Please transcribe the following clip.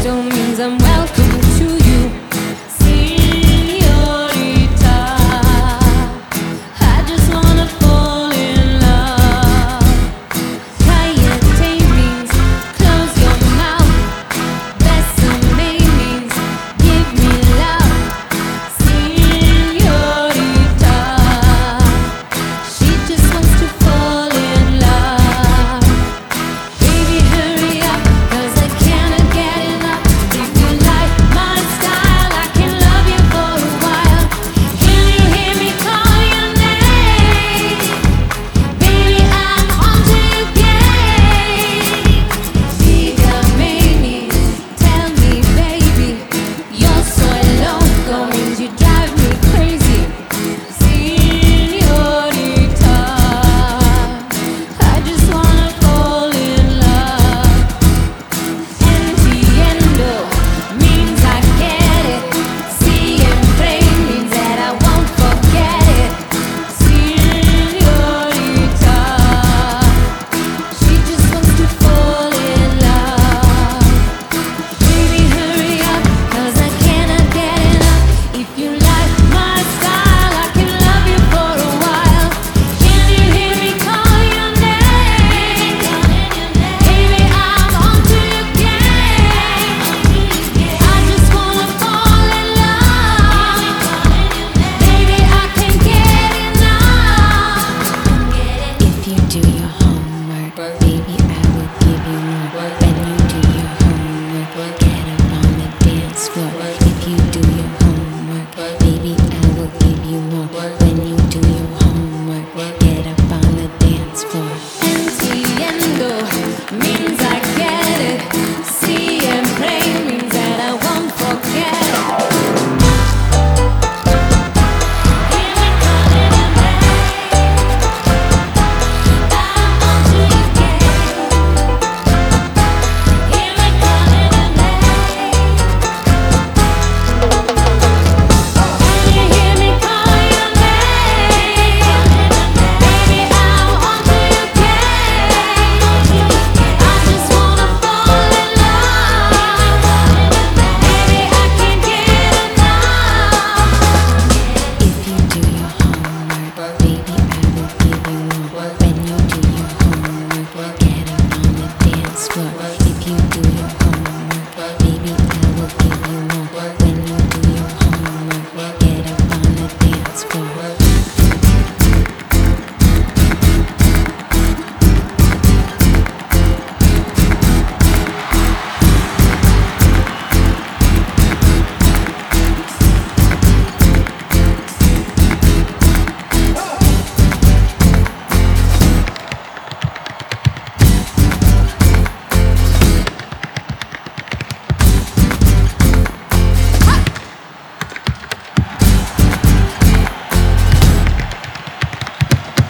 still means I'm welcome to you.